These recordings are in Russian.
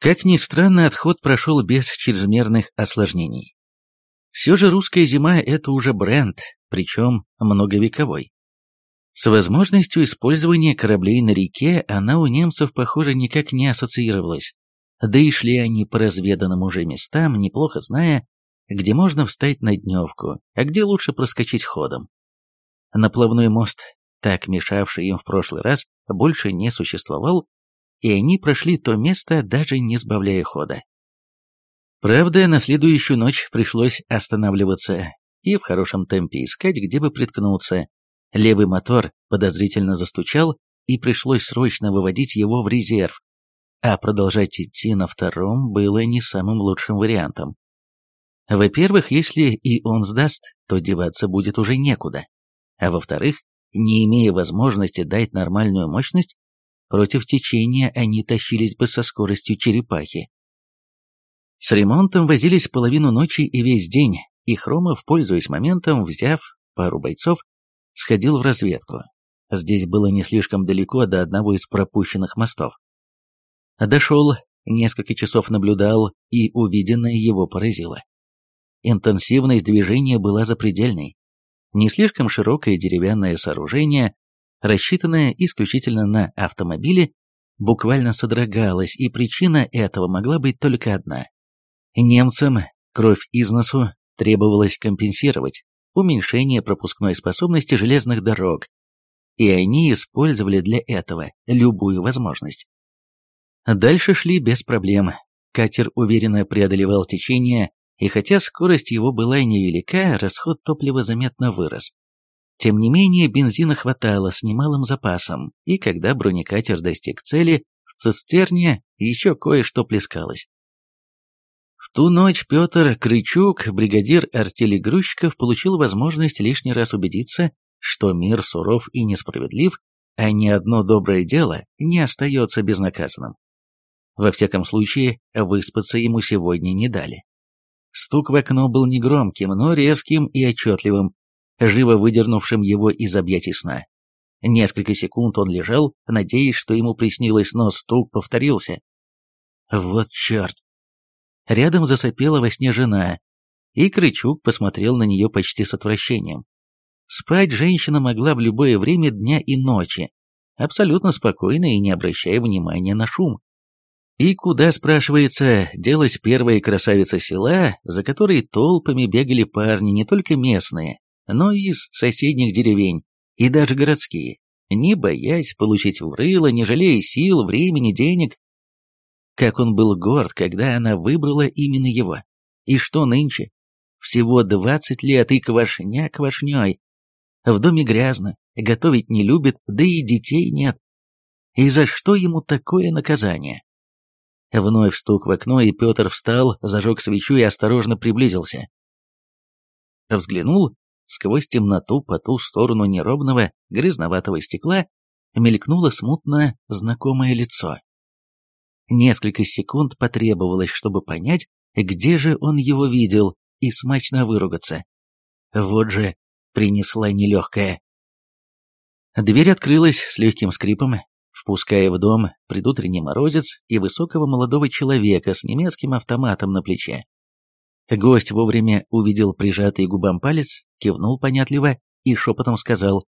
Как ни странно, отход прошел без чрезмерных осложнений. Все же русская зима – это уже бренд, причем многовековой. С возможностью использования кораблей на реке она у немцев, похоже, никак не ассоциировалась. Да и шли они по разведанным уже местам, неплохо зная, где можно встать на дневку, а где лучше проскочить ходом. Наплавной мост, так мешавший им в прошлый раз, больше не существовал, и они прошли то место, даже не сбавляя хода. Правда, на следующую ночь пришлось останавливаться и в хорошем темпе искать, где бы приткнуться. Левый мотор подозрительно застучал, и пришлось срочно выводить его в резерв, а продолжать идти на втором было не самым лучшим вариантом. Во-первых, если и он сдаст, то деваться будет уже некуда. А во-вторых, не имея возможности дать нормальную мощность, Против течения они тащились бы со скоростью черепахи. С ремонтом возились половину ночи и весь день, и Хромов, пользуясь моментом, взяв пару бойцов, сходил в разведку. Здесь было не слишком далеко до одного из пропущенных мостов. Дошел, несколько часов наблюдал, и увиденное его поразило. Интенсивность движения была запредельной. Не слишком широкое деревянное сооружение рассчитанная исключительно на автомобили, буквально содрогалась, и причина этого могла быть только одна. Немцам кровь из носу требовалось компенсировать уменьшение пропускной способности железных дорог, и они использовали для этого любую возможность. Дальше шли без проблем. Катер уверенно преодолевал течение, и хотя скорость его была невелика, расход топлива заметно вырос. Тем не менее, бензина хватало с немалым запасом, и когда бронекатер достиг цели, в цистерне еще кое-что плескалось. В ту ночь Петр Крычук, бригадир артели грузчиков, получил возможность лишний раз убедиться, что мир суров и несправедлив, а ни одно доброе дело не остается безнаказанным. Во всяком случае, выспаться ему сегодня не дали. Стук в окно был негромким, но резким и отчетливым, Живо выдернувшим его из объятий сна. Несколько секунд он лежал, надеясь, что ему приснилось, но стук повторился. Вот черт! Рядом засопела во сне жена, и Крычук посмотрел на нее почти с отвращением. Спать женщина могла в любое время дня и ночи, абсолютно спокойно и не обращая внимания на шум. И куда, спрашивается, делась первая красавица села, за которой толпами бегали парни, не только местные, но из соседних деревень, и даже городские, не боясь получить в рыло, не жалея сил, времени, денег. Как он был горд, когда она выбрала именно его. И что нынче? Всего двадцать лет, и квашня квашней. В доме грязно, готовить не любит, да и детей нет. И за что ему такое наказание? Вновь стук в окно, и Петр встал, зажег свечу и осторожно приблизился. Взглянул сквозь темноту по ту сторону неровного грязноватого стекла мелькнуло смутно знакомое лицо. Несколько секунд потребовалось, чтобы понять, где же он его видел, и смачно выругаться. Вот же принесла нелегкая. Дверь открылась с легким скрипом, впуская в дом предутренний морозец и высокого молодого человека с немецким автоматом на плече. Гость вовремя увидел прижатый губам палец кивнул понятливо и шепотом сказал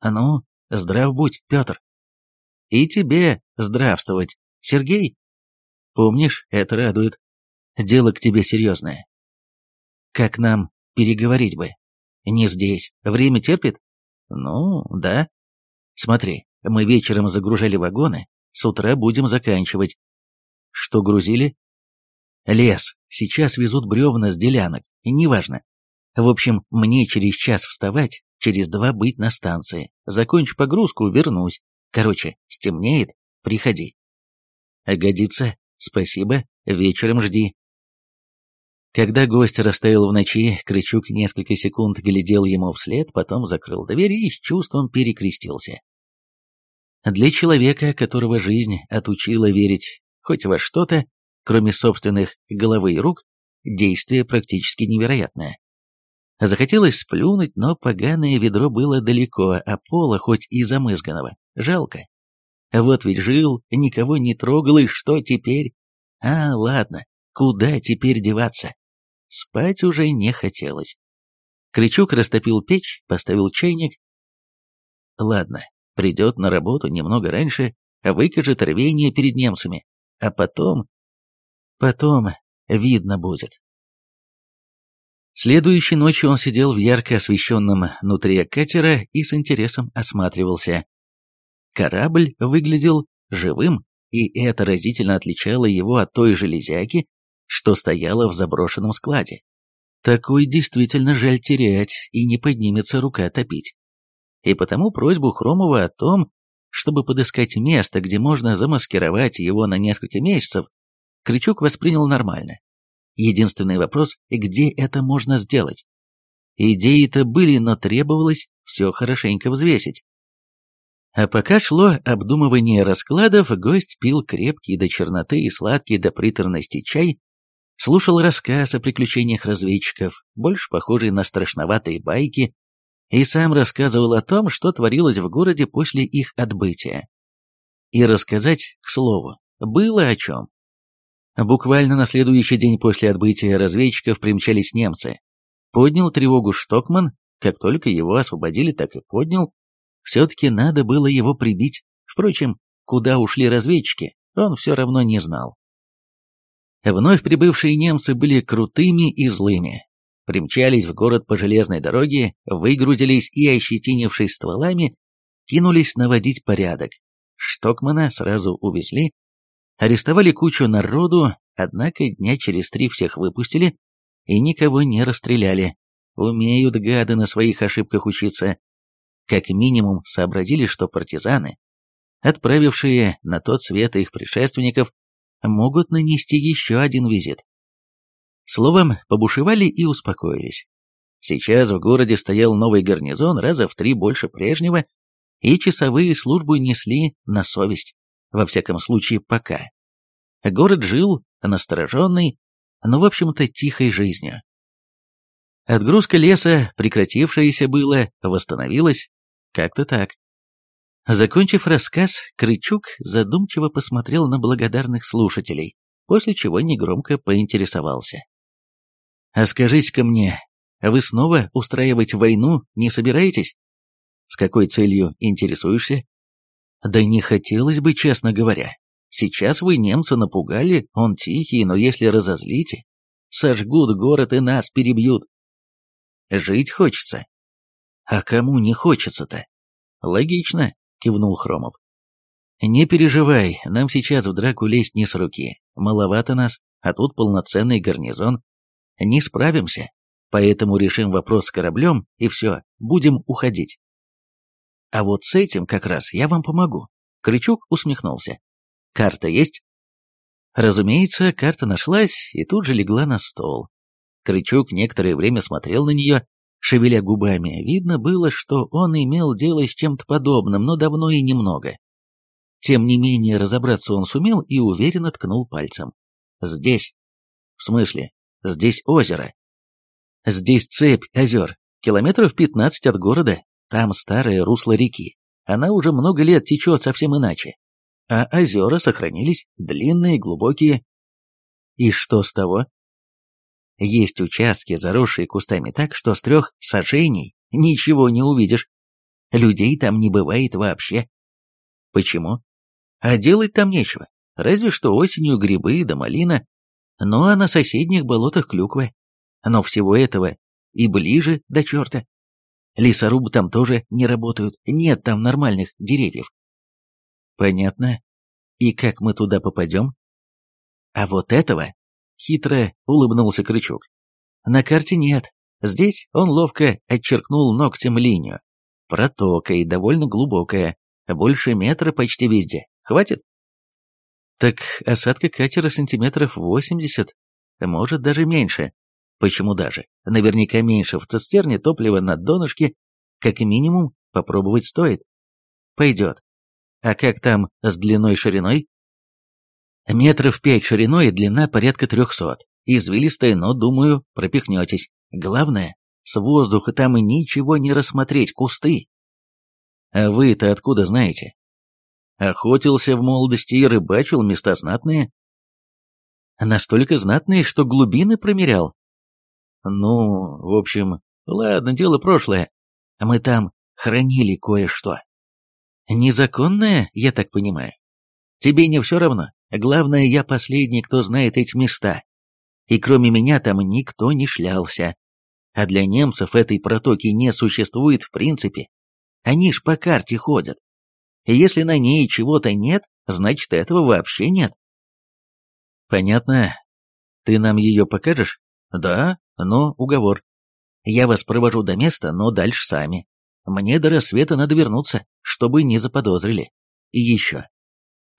«А ну, здрав будь, Петр!» «И тебе здравствовать, Сергей!» «Помнишь, это радует. Дело к тебе серьезное. Как нам переговорить бы? Не здесь. Время терпит?» «Ну, да. Смотри, мы вечером загружали вагоны, с утра будем заканчивать. Что грузили? Лес. Сейчас везут бревна с делянок. Неважно. В общем, мне через час вставать, через два быть на станции. Закончу погрузку, вернусь. Короче, стемнеет, приходи. Годится, спасибо, вечером жди. Когда гость растаял в ночи, Крычук несколько секунд глядел ему вслед, потом закрыл дверь и с чувством перекрестился. Для человека, которого жизнь отучила верить хоть во что-то, кроме собственных головы и рук, действие практически невероятное. Захотелось сплюнуть, но поганое ведро было далеко, а пола хоть и замызганного. Жалко. Вот ведь жил, никого не трогал, и что теперь? А, ладно, куда теперь деваться? Спать уже не хотелось. Крючук растопил печь, поставил чайник. Ладно, придет на работу немного раньше, выкажет рвение перед немцами, а потом... Потом видно будет. Следующей ночью он сидел в ярко освещенном внутри катера и с интересом осматривался. Корабль выглядел живым, и это разительно отличало его от той железяки, что стояла в заброшенном складе. Такой действительно жаль терять, и не поднимется рука топить. И потому просьбу Хромова о том, чтобы подыскать место, где можно замаскировать его на несколько месяцев, Крючок воспринял нормально. Единственный вопрос – где это можно сделать? Идеи-то были, но требовалось все хорошенько взвесить. А пока шло обдумывание раскладов, гость пил крепкий до черноты и сладкий до приторности чай, слушал рассказ о приключениях разведчиков, больше похожий на страшноватые байки, и сам рассказывал о том, что творилось в городе после их отбытия. И рассказать, к слову, было о чем. Буквально на следующий день после отбытия разведчиков примчались немцы. Поднял тревогу Штокман, как только его освободили, так и поднял. Все-таки надо было его прибить. Впрочем, куда ушли разведчики, он все равно не знал. Вновь прибывшие немцы были крутыми и злыми. Примчались в город по железной дороге, выгрузились и, ощетинившись стволами, кинулись наводить порядок. Штокмана сразу увезли, арестовали кучу народу, однако дня через три всех выпустили и никого не расстреляли. Умеют гады на своих ошибках учиться. Как минимум сообразили, что партизаны, отправившие на тот свет их предшественников, могут нанести еще один визит. Словом, побушевали и успокоились. Сейчас в городе стоял новый гарнизон раза в три больше прежнего, и часовые службы несли на совесть во всяком случае пока. Город жил настороженный, но, в общем-то, тихой жизнью. Отгрузка леса, прекратившаяся было, восстановилась. Как-то так. Закончив рассказ, Крычук задумчиво посмотрел на благодарных слушателей, после чего негромко поинтересовался. «А скажите-ка мне, а вы снова устраивать войну не собираетесь?» «С какой целью интересуешься?» Да не хотелось бы, честно говоря. Сейчас вы немца напугали, он тихий, но если разозлите, сожгут город и нас перебьют. Жить хочется. А кому не хочется-то? Логично, кивнул Хромов. Не переживай, нам сейчас в драку лезть не с руки. Маловато нас, а тут полноценный гарнизон. Не справимся, поэтому решим вопрос с кораблем и все, будем уходить. А вот с этим как раз я вам помогу. Крючок усмехнулся. Карта есть? Разумеется, карта нашлась и тут же легла на стол. Крючок некоторое время смотрел на нее, шевеля губами. Видно было, что он имел дело с чем-то подобным, но давно и немного. Тем не менее, разобраться он сумел и уверенно ткнул пальцем. «Здесь». «В смысле? Здесь озеро». «Здесь цепь озер, километров пятнадцать от города, там старое русло реки. Она уже много лет течет совсем иначе. А озера сохранились, длинные, глубокие. И что с того? Есть участки, заросшие кустами так, что с трех сажений ничего не увидишь. Людей там не бывает вообще. Почему? А делать там нечего. Разве что осенью грибы да малина. Ну а на соседних болотах клюквы. Но всего этого и ближе до черта. Лесорубы там тоже не работают, нет там нормальных деревьев. Понятно. И как мы туда попадем? А вот этого? Хитро улыбнулся Крючок. На карте нет. Здесь он ловко отчеркнул ногтем линию. Протокой, довольно глубокая, больше метра почти везде. Хватит? Так осадка катера сантиметров восемьдесят, может даже меньше. Почему даже? Наверняка меньше в цистерне топлива на донышке, как минимум, попробовать стоит. Пойдет. А как там с длиной шириной? Метров пять шириной и длина порядка трехсот. Извилистая, но, думаю, пропихнетесь. Главное, с воздуха там и ничего не рассмотреть, кусты. А вы-то откуда знаете? Охотился в молодости и рыбачил места знатные. Настолько знатные, что глубины промерял, ну, в общем, ладно, дело прошлое. Мы там хранили кое-что. Незаконное, я так понимаю. Тебе не все равно. Главное, я последний, кто знает эти места. И кроме меня там никто не шлялся. А для немцев этой протоки не существует в принципе. Они ж по карте ходят. И если на ней чего-то нет, значит этого вообще нет. Понятно. Ты нам ее покажешь? Да, но уговор. Я вас провожу до места, но дальше сами. Мне до рассвета надо вернуться, чтобы не заподозрили. И еще.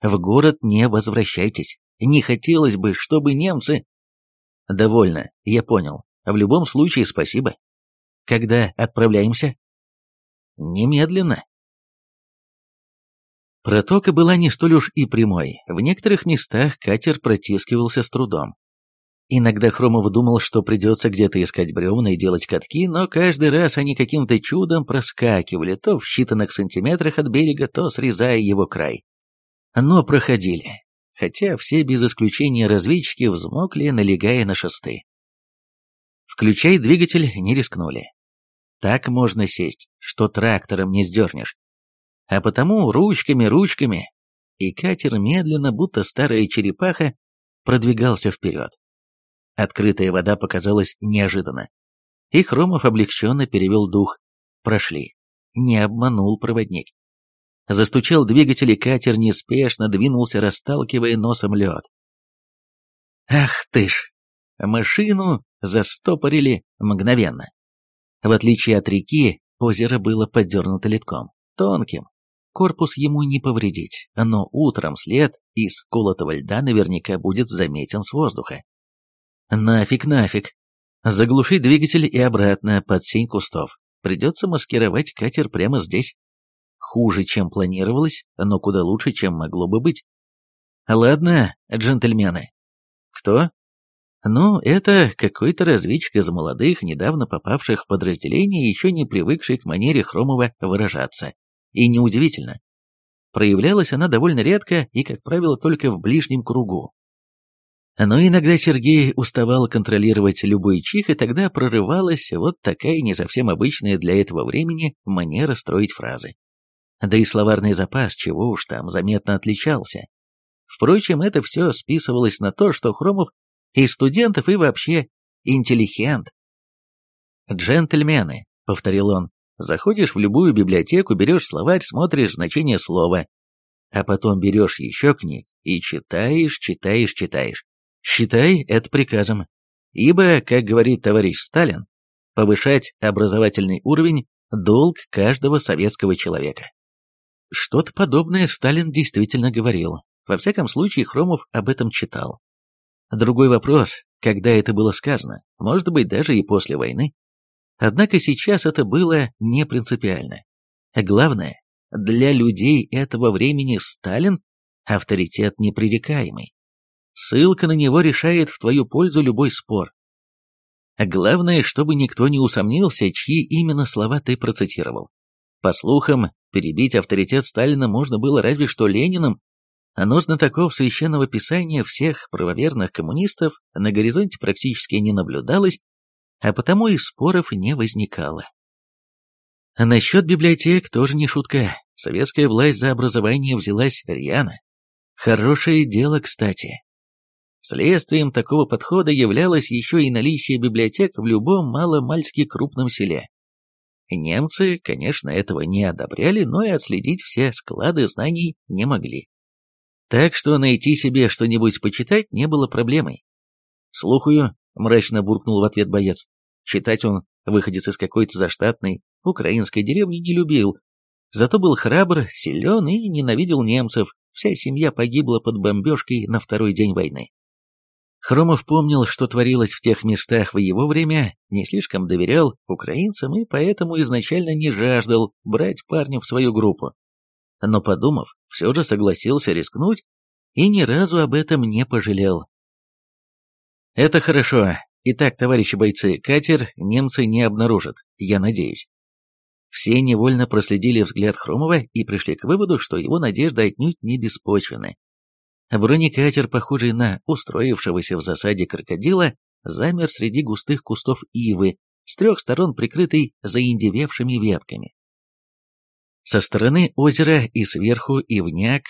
В город не возвращайтесь. Не хотелось бы, чтобы немцы... Довольно, я понял. В любом случае, спасибо. Когда отправляемся? Немедленно. Протока была не столь уж и прямой. В некоторых местах катер протискивался с трудом. Иногда Хромов думал, что придется где-то искать бревна и делать катки, но каждый раз они каким-то чудом проскакивали то в считанных сантиметрах от берега, то срезая его край. Но проходили, хотя все без исключения разведчики взмокли, налегая на шесты. Включай двигатель не рискнули. Так можно сесть, что трактором не сдернешь. А потому ручками-ручками, и катер медленно, будто старая черепаха, продвигался вперед. Открытая вода показалась неожиданно. И Хромов облегченно перевел дух. Прошли. Не обманул проводник. Застучал двигатель, и катер неспешно двинулся, расталкивая носом лед. «Ах ты ж!» Машину застопорили мгновенно. В отличие от реки, озеро было подернуто литком, тонким. Корпус ему не повредить, но утром след из колотого льда наверняка будет заметен с воздуха. Нафиг, нафиг. Заглуши двигатель и обратно под сень кустов. Придется маскировать катер прямо здесь. Хуже, чем планировалось, но куда лучше, чем могло бы быть. Ладно, джентльмены. Кто? Ну, это какой-то разведчик из молодых, недавно попавших в подразделение, еще не привыкший к манере Хромова выражаться. И неудивительно. Проявлялась она довольно редко и, как правило, только в ближнем кругу. Ну Но иногда Сергей уставал контролировать любой чих, и тогда прорывалась вот такая не совсем обычная для этого времени манера строить фразы. Да и словарный запас, чего уж там, заметно отличался. Впрочем, это все списывалось на то, что Хромов и студентов, и вообще интеллигент. «Джентльмены», — повторил он, — «заходишь в любую библиотеку, берешь словарь, смотришь значение слова, а потом берешь еще книг и читаешь, читаешь, читаешь. Считай это приказом, ибо, как говорит товарищ Сталин, повышать образовательный уровень – долг каждого советского человека. Что-то подобное Сталин действительно говорил. Во всяком случае, Хромов об этом читал. Другой вопрос, когда это было сказано, может быть, даже и после войны. Однако сейчас это было не принципиально. Главное, для людей этого времени Сталин – авторитет непререкаемый. Ссылка на него решает в твою пользу любой спор. а Главное, чтобы никто не усомнился, чьи именно слова ты процитировал. По слухам, перебить авторитет Сталина можно было разве что Лениным, а но знатоков священного писания всех правоверных коммунистов на горизонте практически не наблюдалось, а потому и споров не возникало. А Насчет библиотек тоже не шутка. Советская власть за образование взялась рьяно. Хорошее дело, кстати. Следствием такого подхода являлось еще и наличие библиотек в любом маломальски крупном селе. Немцы, конечно, этого не одобряли, но и отследить все склады знаний не могли. Так что найти себе что-нибудь почитать не было проблемой. «Слухаю», — мрачно буркнул в ответ боец. Читать он, выходец из какой-то заштатной украинской деревни, не любил. Зато был храбр, силен и ненавидел немцев. Вся семья погибла под бомбежкой на второй день войны. Хромов помнил, что творилось в тех местах в его время, не слишком доверял украинцам и поэтому изначально не жаждал брать парня в свою группу. Но подумав, все же согласился рискнуть и ни разу об этом не пожалел. «Это хорошо. Итак, товарищи бойцы, катер немцы не обнаружат, я надеюсь». Все невольно проследили взгляд Хромова и пришли к выводу, что его надежды отнюдь не беспочвены. Бронекатер, похожий на устроившегося в засаде крокодила, замер среди густых кустов ивы, с трех сторон прикрытый заиндевевшими ветками. Со стороны озера и сверху ивняк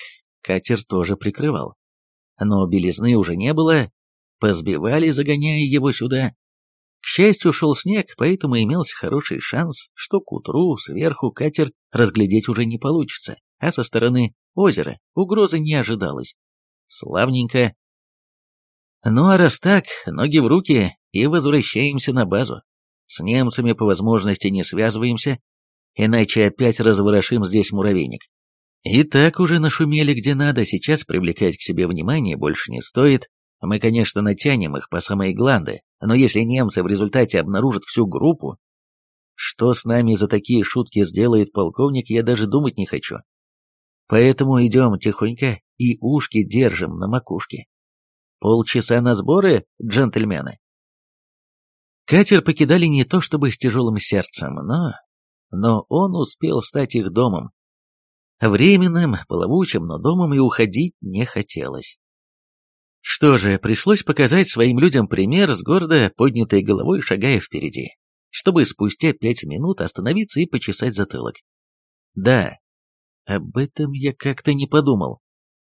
катер тоже прикрывал. Но белизны уже не было, позбивали, загоняя его сюда. К счастью, шел снег, поэтому имелся хороший шанс, что к утру сверху катер разглядеть уже не получится, а со стороны озера угрозы не ожидалось славненько. Ну а раз так, ноги в руки и возвращаемся на базу. С немцами по возможности не связываемся, иначе опять разворошим здесь муравейник. И так уже нашумели где надо, сейчас привлекать к себе внимание больше не стоит. Мы, конечно, натянем их по самой гланды, но если немцы в результате обнаружат всю группу, что с нами за такие шутки сделает полковник, я даже думать не хочу. Поэтому идем тихонько и ушки держим на макушке. Полчаса на сборы, джентльмены. Катер покидали не то чтобы с тяжелым сердцем, но... Но он успел стать их домом. Временным, плавучим, но домом и уходить не хотелось. Что же, пришлось показать своим людям пример с гордо поднятой головой, шагая впереди, чтобы спустя пять минут остановиться и почесать затылок. Да, об этом я как-то не подумал.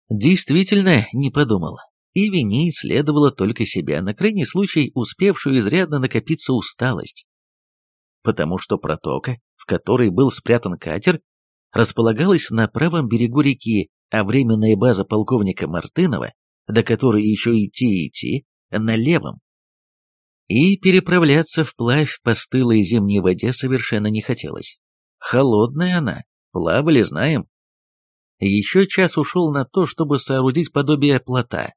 Действительно не подумал. И винить следовало только себя, на крайний случай успевшую изрядно накопиться усталость. Потому что протока, в которой был спрятан катер, располагалась на правом берегу реки, а временная база полковника Мартынова, до которой еще идти-идти, на левом. И переправляться вплавь по стылой зимней воде совершенно не хотелось. Холодная она, плавали, знаем, еще час ушел на то, чтобы соорудить подобие плота.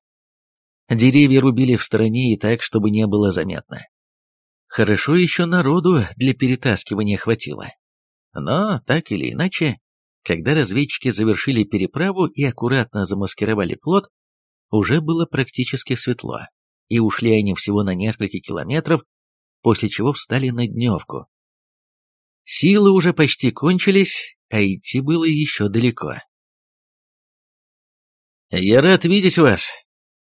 Деревья рубили в стороне и так, чтобы не было заметно. Хорошо еще народу для перетаскивания хватило. Но, так или иначе, когда разведчики завершили переправу и аккуратно замаскировали плот, уже было практически светло, и ушли они всего на несколько километров, после чего встали на дневку. Силы уже почти кончились, а идти было еще далеко. «Я рад видеть вас.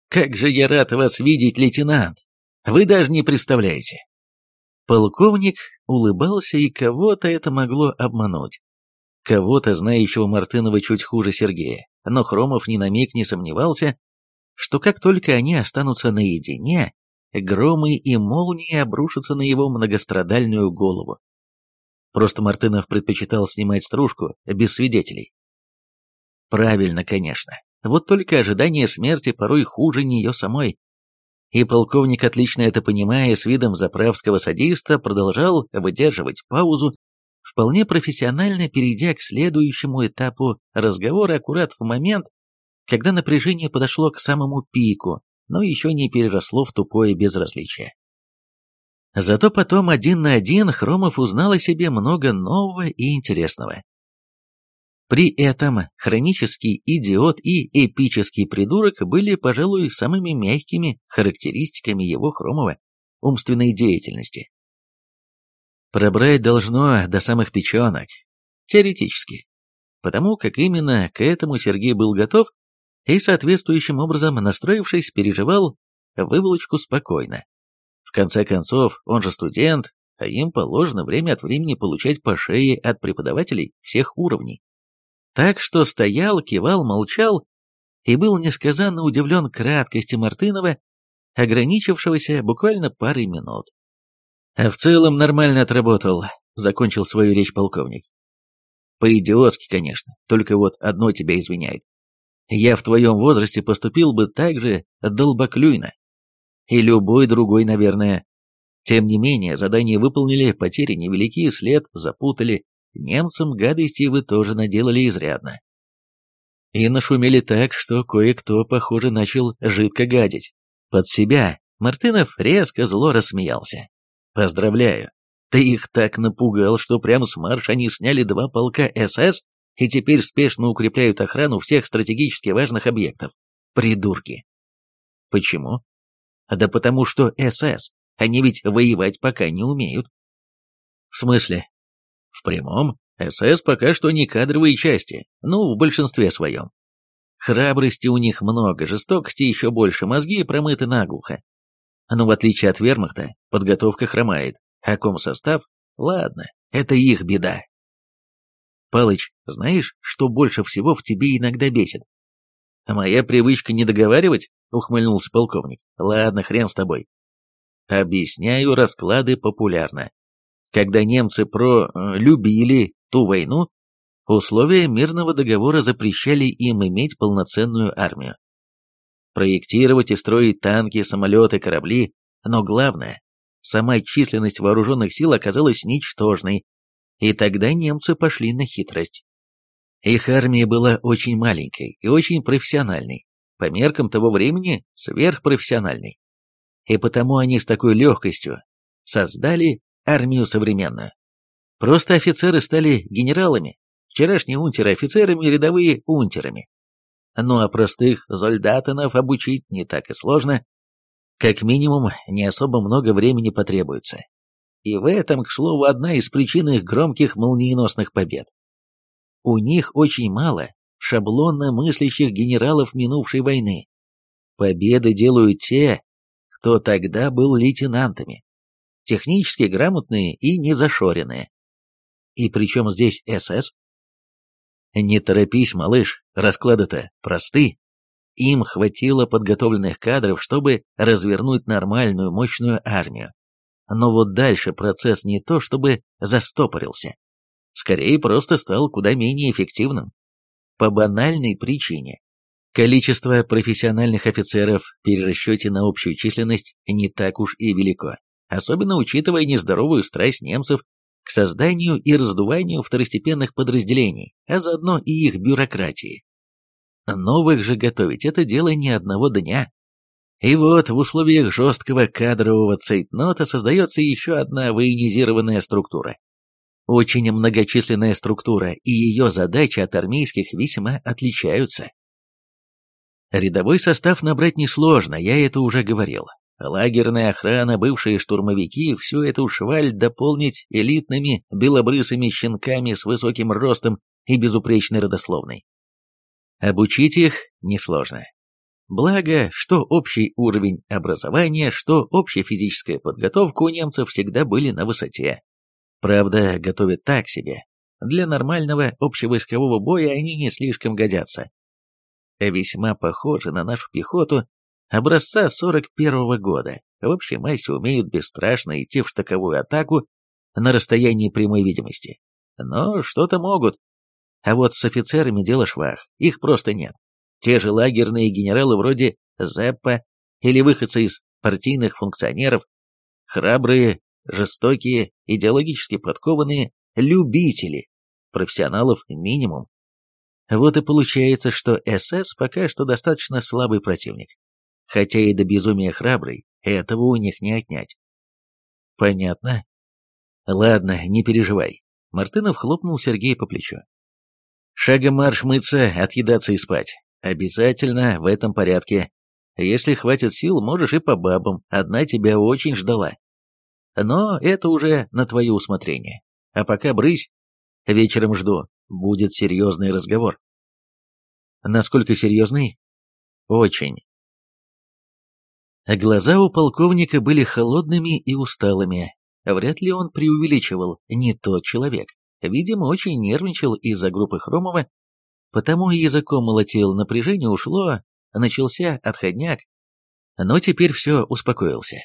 Как же я рад вас видеть, лейтенант. Вы даже не представляете». Полковник улыбался, и кого-то это могло обмануть. Кого-то, знающего Мартынова чуть хуже Сергея. Но Хромов ни на миг не сомневался, что как только они останутся наедине, громы и молнии обрушатся на его многострадальную голову. Просто Мартынов предпочитал снимать стружку без свидетелей. Правильно, конечно. Вот только ожидание смерти порой хуже нее самой. И полковник, отлично это понимая, с видом заправского садиста продолжал выдерживать паузу, вполне профессионально перейдя к следующему этапу разговора аккурат в момент, когда напряжение подошло к самому пику, но еще не переросло в тупое безразличие. Зато потом один на один Хромов узнал о себе много нового и интересного. При этом хронический идиот и эпический придурок были, пожалуй, самыми мягкими характеристиками его хромого умственной деятельности. Пробрать должно до самых печенок, теоретически, потому как именно к этому Сергей был готов и соответствующим образом, настроившись, переживал выволочку спокойно. В конце концов, он же студент, а им положено время от времени получать по шее от преподавателей всех уровней так что стоял, кивал, молчал и был несказанно удивлен краткости Мартынова, ограничившегося буквально парой минут. «А в целом нормально отработал», — закончил свою речь полковник. «По-идиотски, конечно, только вот одно тебя извиняет. Я в твоем возрасте поступил бы так же долбоклюйно. И любой другой, наверное. Тем не менее, задание выполнили, потери невелики, след запутали, Немцам гадости вы тоже наделали изрядно. И нашумели так, что кое-кто, похоже, начал жидко гадить. Под себя Мартынов резко зло рассмеялся. «Поздравляю, ты их так напугал, что прямо с марша они сняли два полка СС и теперь спешно укрепляют охрану всех стратегически важных объектов. Придурки!» «Почему?» «А «Да потому что СС. Они ведь воевать пока не умеют». «В смысле?» В прямом, СС пока что не кадровые части, ну, в большинстве своем. Храбрости у них много, жестокости еще больше, мозги промыты наглухо. Но в отличие от вермахта, подготовка хромает, а комсостав, ладно, это их беда. Палыч, знаешь, что больше всего в тебе иногда бесит? Моя привычка не договаривать, ухмыльнулся полковник. Ладно, хрен с тобой. Объясняю расклады популярно когда немцы пролюбили э, ту войну, условия мирного договора запрещали им иметь полноценную армию. Проектировать и строить танки, самолеты, корабли, но главное, сама численность вооруженных сил оказалась ничтожной, и тогда немцы пошли на хитрость. Их армия была очень маленькой и очень профессиональной, по меркам того времени сверхпрофессиональной. И потому они с такой легкостью создали армию современную. Просто офицеры стали генералами, вчерашние унтеры офицерами, рядовые унтерами. Ну а простых зольдатанов обучить не так и сложно. Как минимум, не особо много времени потребуется. И в этом, к слову, одна из причин их громких молниеносных побед. У них очень мало шаблонно мыслящих генералов минувшей войны. Победы делают те, кто тогда был лейтенантами, технически грамотные и незашоренные. И причем здесь СС? Не торопись, малыш, расклады-то просты. Им хватило подготовленных кадров, чтобы развернуть нормальную мощную армию. Но вот дальше процесс не то чтобы застопорился. Скорее, просто стал куда менее эффективным. По банальной причине. Количество профессиональных офицеров в перерасчете на общую численность не так уж и велико особенно учитывая нездоровую страсть немцев к созданию и раздуванию второстепенных подразделений, а заодно и их бюрократии. Новых же готовить это дело не одного дня. И вот в условиях жесткого кадрового цейтнота создается еще одна военизированная структура. Очень многочисленная структура, и ее задачи от армейских весьма отличаются. Рядовой состав набрать несложно, я это уже говорил. Лагерная охрана, бывшие штурмовики, всю эту шваль дополнить элитными белобрысыми щенками с высоким ростом и безупречной родословной. Обучить их несложно. Благо, что общий уровень образования, что общая физическая подготовка у немцев всегда были на высоте. Правда, готовят так себе. Для нормального общевойскового боя они не слишком годятся. Весьма похожи на нашу пехоту, Образца 41-го года. в Вообще майсы умеют бесстрашно идти в штыковую атаку на расстоянии прямой видимости. Но что-то могут. А вот с офицерами дело швах, их просто нет. Те же лагерные генералы вроде Зеппа или выходцы из партийных функционеров, храбрые, жестокие, идеологически подкованные, любители, профессионалов минимум. Вот и получается, что СС пока что достаточно слабый противник хотя и до безумия храбрый, этого у них не отнять. Понятно? Ладно, не переживай. Мартынов хлопнул Сергея по плечу. Шагом марш мыться, отъедаться и спать. Обязательно в этом порядке. Если хватит сил, можешь и по бабам. Одна тебя очень ждала. Но это уже на твое усмотрение. А пока брысь. Вечером жду. Будет серьезный разговор. Насколько серьезный? Очень. Глаза у полковника были холодными и усталыми. Вряд ли он преувеличивал, не тот человек. Видимо, очень нервничал из-за группы Хромова, потому языком молотил, напряжение ушло, начался отходняк. Но теперь все успокоился.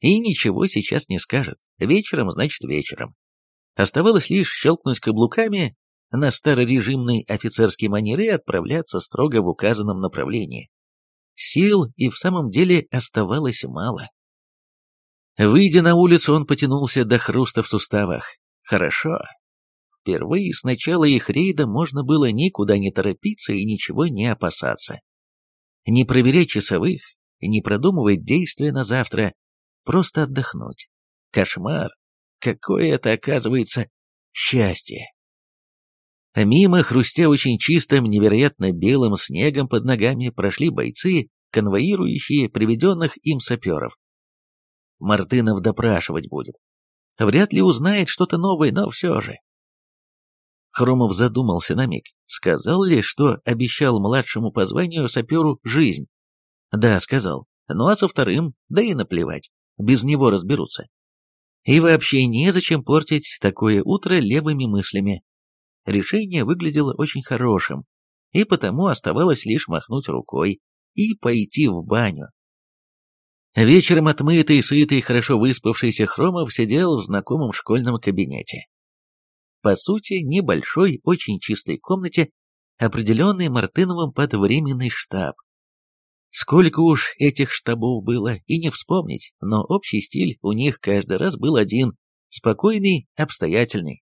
И ничего сейчас не скажет. Вечером, значит, вечером. Оставалось лишь щелкнуть каблуками на старорежимный офицерский манер отправляться строго в указанном направлении. Сил и в самом деле оставалось мало. Выйдя на улицу, он потянулся до хруста в суставах. Хорошо. Впервые с начала их рейда можно было никуда не торопиться и ничего не опасаться. Не проверять часовых, не продумывать действия на завтра, просто отдохнуть. Кошмар! Какое это, оказывается, счастье! Мимо хрустя очень чистым, невероятно белым снегом под ногами прошли бойцы, конвоирующие приведенных им саперов. Мартынов допрашивать будет. Вряд ли узнает что-то новое, но все же. Хромов задумался на миг. Сказал ли, что обещал младшему по званию саперу жизнь? Да, сказал. Ну а со вторым, да и наплевать. Без него разберутся. И вообще незачем портить такое утро левыми мыслями. Решение выглядело очень хорошим, и потому оставалось лишь махнуть рукой и пойти в баню. Вечером отмытый, сытый, хорошо выспавшийся Хромов сидел в знакомом школьном кабинете. По сути, небольшой, очень чистой комнате, определенной Мартыновым под временный штаб. Сколько уж этих штабов было, и не вспомнить, но общий стиль у них каждый раз был один, спокойный, обстоятельный,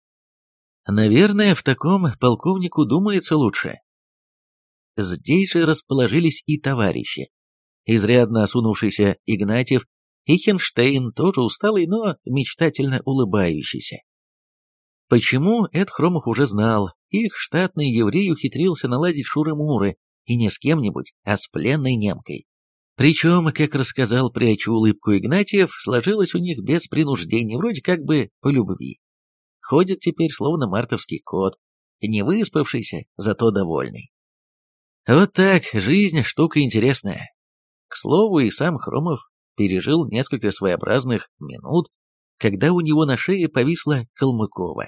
Наверное, в таком полковнику думается лучше. Здесь же расположились и товарищи. Изрядно осунувшийся Игнатьев и Хенштейн, тоже усталый, но мечтательно улыбающийся. Почему, Эд Хромов уже знал. Их штатный еврей ухитрился наладить шуры-муры, и не с кем-нибудь, а с пленной немкой. Причем, как рассказал прячу улыбку Игнатьев, сложилось у них без принуждений, вроде как бы по любви ходит теперь словно мартовский кот, не выспавшийся, зато довольный. Вот так, жизнь штука интересная. К слову, и сам Хромов пережил несколько своеобразных минут, когда у него на шее повисла Калмыкова.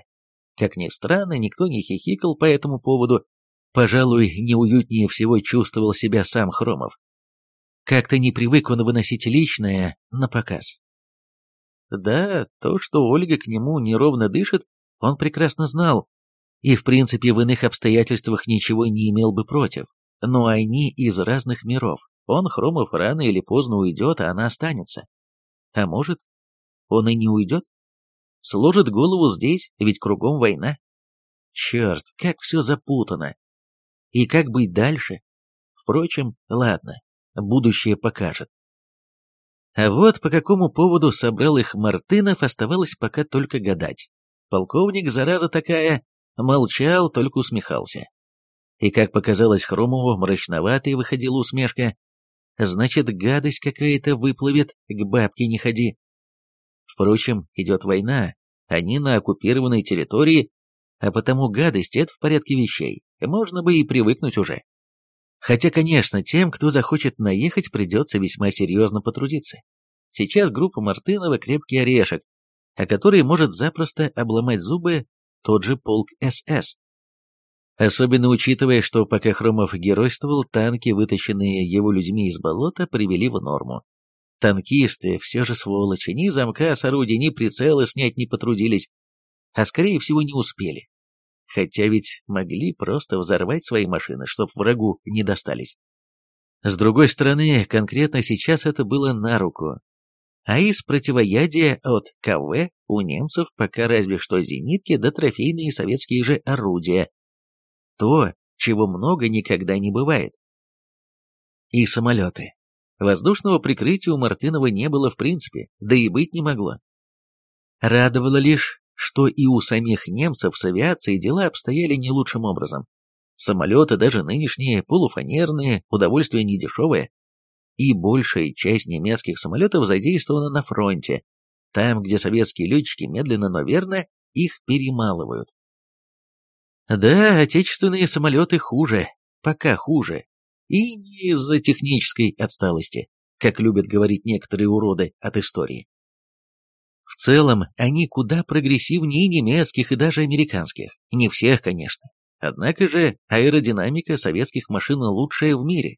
Как ни странно, никто не хихикал по этому поводу. Пожалуй, неуютнее всего чувствовал себя сам Хромов. Как-то не привык он выносить личное на показ. Да, то, что Ольга к нему неровно дышит, он прекрасно знал, и в принципе в иных обстоятельствах ничего не имел бы против. Но они из разных миров. Он, Хромов, рано или поздно уйдет, а она останется. А может, он и не уйдет? Сложит голову здесь, ведь кругом война. Черт, как все запутано. И как быть дальше? Впрочем, ладно, будущее покажет. А Вот по какому поводу собрал их Мартынов, оставалось а пока только гадать. Полковник, зараза такая, молчал, только усмехался. И, как показалось Хромову, мрачноватый выходила усмешка. Значит, гадость какая-то выплывет, к бабке не ходи. Впрочем, идет война, они на оккупированной территории, а потому гадость — это в порядке вещей, можно бы и привыкнуть уже. Хотя, конечно, тем, кто захочет наехать, придется весьма серьезно потрудиться. Сейчас группа Мартынова «Крепкий орешек», а о которой может запросто обломать зубы тот же полк СС. Особенно учитывая, что пока Хромов геройствовал, танки, вытащенные его людьми из болота, привели в норму. Танкисты все же сволочи, ни замка с орудий ни прицелы снять не потрудились, а скорее всего не успели. Хотя ведь могли просто взорвать свои машины, чтоб врагу не достались. С другой стороны, конкретно сейчас это было на руку, а из противоядия от КВ у немцев пока разве что зенитки да трофейные советские же орудия. То, чего много никогда не бывает. И самолеты. Воздушного прикрытия у Мартынова не было в принципе, да и быть не могло. Радовало лишь, что и у самих немцев с авиацией дела обстояли не лучшим образом. Самолеты, даже нынешние, полуфанерные, удовольствие недешевое, и большая часть немецких самолетов задействована на фронте, там, где советские летчики медленно, но верно их перемалывают. Да, отечественные самолеты хуже, пока хуже, и не из-за технической отсталости, как любят говорить некоторые уроды от истории. В целом, они куда прогрессивнее немецких и даже американских, не всех, конечно. Однако же аэродинамика советских машин лучшая в мире,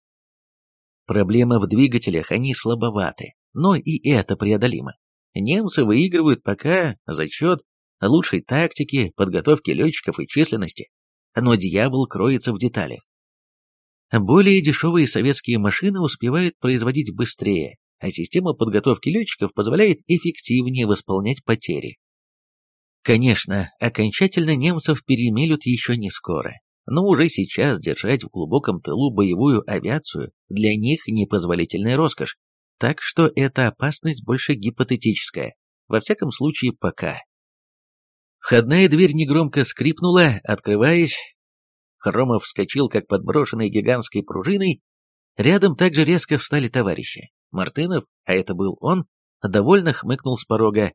Проблема в двигателях, они слабоваты, но и это преодолимо. Немцы выигрывают пока за счет лучшей тактики, подготовки летчиков и численности, но дьявол кроется в деталях. Более дешевые советские машины успевают производить быстрее, а система подготовки летчиков позволяет эффективнее восполнять потери. Конечно, окончательно немцев перемелют еще не скоро, но уже сейчас держать в глубоком тылу боевую авиацию для них непозволительная роскошь, так что эта опасность больше гипотетическая, во всяком случае пока. Входная дверь негромко скрипнула, открываясь. Хромов вскочил, как подброшенный гигантской пружиной. Рядом также резко встали товарищи. Мартынов, а это был он, довольно хмыкнул с порога.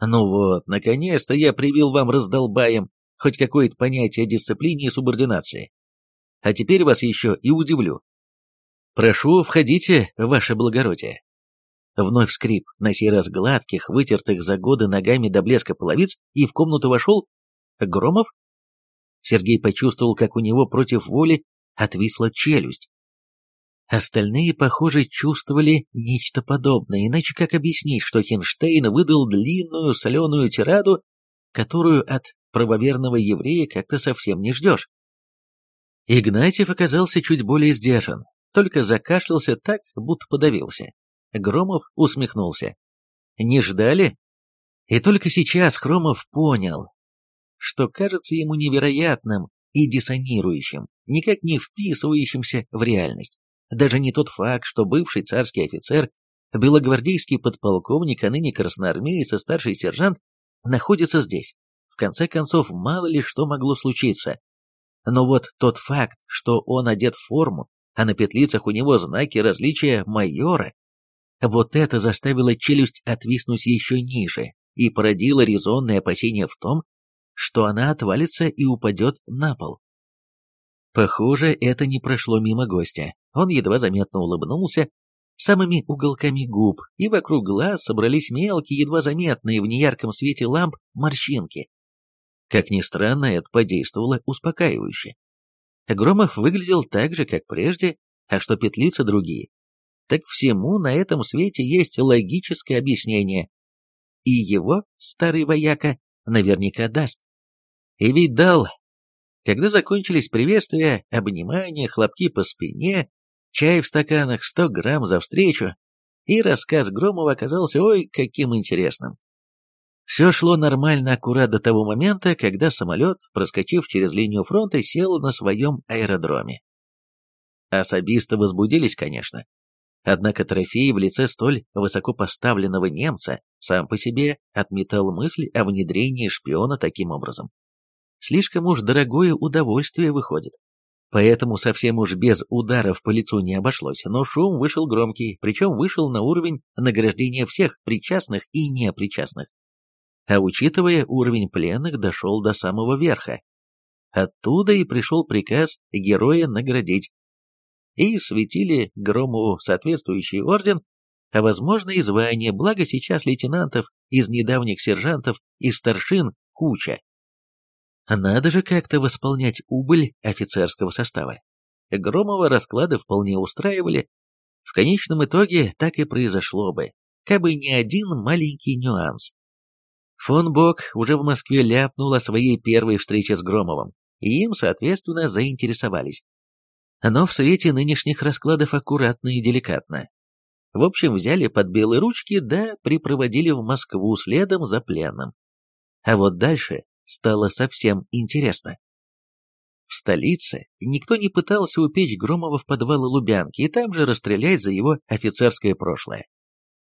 «Ну вот, наконец-то я привил вам раздолбаем хоть какое-то понятие о дисциплине и субординации. А теперь вас еще и удивлю. Прошу, входите, ваше благородие. Вновь скрип, на сей раз гладких, вытертых за годы ногами до блеска половиц, и в комнату вошел Громов? Сергей почувствовал, как у него против воли отвисла челюсть. Остальные, похоже, чувствовали нечто подобное, иначе как объяснить, что Хинштейн выдал длинную соленую тираду, которую от правоверного еврея как-то совсем не ждешь. Игнатьев оказался чуть более сдержан, только закашлялся так, будто подавился. Громов усмехнулся. «Не ждали?» И только сейчас Хромов понял, что кажется ему невероятным и диссонирующим, никак не вписывающимся в реальность. Даже не тот факт, что бывший царский офицер, белогвардейский подполковник, а ныне красноармеец и старший сержант находится здесь, конце концов, мало ли что могло случиться. Но вот тот факт, что он одет в форму, а на петлицах у него знаки различия майора, вот это заставило челюсть отвиснуть еще ниже и породило резонное опасение в том, что она отвалится и упадет на пол. Похоже, это не прошло мимо гостя. Он едва заметно улыбнулся самыми уголками губ, и вокруг глаз собрались мелкие, едва заметные в неярком свете ламп морщинки. Как ни странно, это подействовало успокаивающе. Громов выглядел так же, как прежде, а что петлицы другие. Так всему на этом свете есть логическое объяснение. И его старый вояка наверняка даст. И ведь дал. Когда закончились приветствия, обнимания, хлопки по спине, чай в стаканах, сто грамм за встречу, и рассказ Громова оказался ой каким интересным. Все шло нормально аккурат до того момента, когда самолет, проскочив через линию фронта, сел на своем аэродроме. Особисто возбудились, конечно. Однако трофей в лице столь высоко поставленного немца сам по себе отметал мысль о внедрении шпиона таким образом. Слишком уж дорогое удовольствие выходит. Поэтому совсем уж без ударов по лицу не обошлось, но шум вышел громкий, причем вышел на уровень награждения всех причастных и непричастных а учитывая уровень пленных, дошел до самого верха. Оттуда и пришел приказ героя наградить. И светили Грому соответствующий орден, а возможно и звание, благо сейчас лейтенантов из недавних сержантов и старшин куча. Надо же как-то восполнять убыль офицерского состава. Громова расклады вполне устраивали. В конечном итоге так и произошло бы, как бы не один маленький нюанс. Фон Бок уже в Москве ляпнул о своей первой встрече с Громовым, и им, соответственно, заинтересовались. Но в свете нынешних раскладов аккуратно и деликатно. В общем, взяли под белые ручки, да припроводили в Москву следом за пленным. А вот дальше стало совсем интересно. В столице никто не пытался упечь Громова в подвалы Лубянки и там же расстрелять за его офицерское прошлое.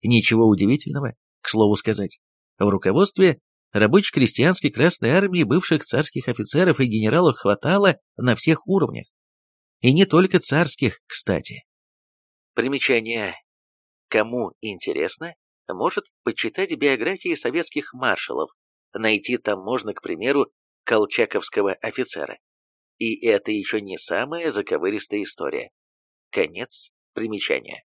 Ничего удивительного, к слову сказать. В руководстве рабочих крестьянской Красной Армии бывших царских офицеров и генералов хватало на всех уровнях. И не только царских, кстати. Примечание. Кому интересно, может почитать биографии советских маршалов. Найти там можно, к примеру, колчаковского офицера. И это еще не самая заковыристая история. Конец примечания.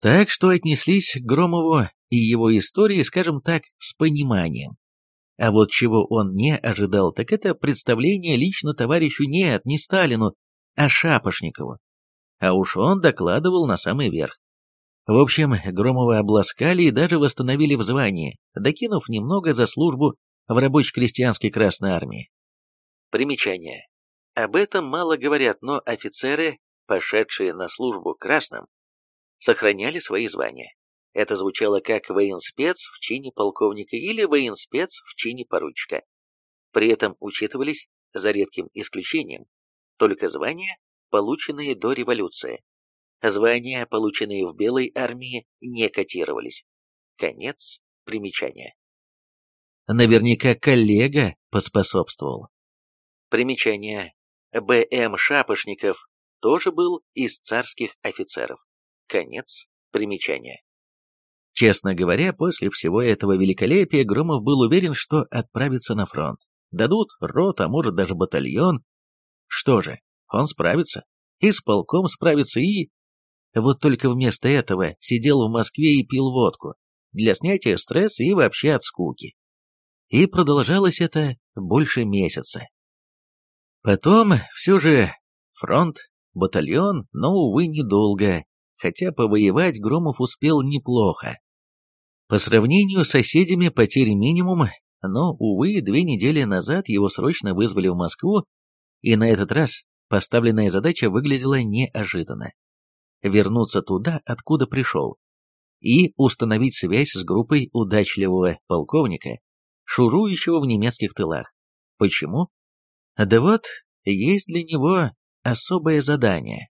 Так что отнеслись к Громову и его истории, скажем так, с пониманием. А вот чего он не ожидал, так это представление лично товарищу нет, не Сталину, а Шапошникову. А уж он докладывал на самый верх. В общем, Громова обласкали и даже восстановили в звании, докинув немного за службу в рабоче-крестьянской Красной Армии. Примечание. Об этом мало говорят, но офицеры, пошедшие на службу красным, сохраняли свои звания. Это звучало как военспец в чине полковника или военспец в чине поручика. При этом учитывались, за редким исключением, только звания, полученные до революции. Звания, полученные в Белой армии, не котировались. Конец примечания. Наверняка коллега поспособствовал. Примечание. Б.М. Шапошников тоже был из царских офицеров. Конец примечания. Честно говоря, после всего этого великолепия Громов был уверен, что отправится на фронт. Дадут рот, а может даже батальон. Что же, он справится. И с полком справится, и... Вот только вместо этого сидел в Москве и пил водку. Для снятия стресса и вообще от скуки. И продолжалось это больше месяца. Потом все же фронт, батальон, но, увы, недолго, хотя повоевать Громов успел неплохо. По сравнению с соседями потери минимум, но, увы, две недели назад его срочно вызвали в Москву, и на этот раз поставленная задача выглядела неожиданно. Вернуться туда, откуда пришел, и установить связь с группой удачливого полковника, шурующего в немецких тылах. Почему? Да вот, есть для него особое задание.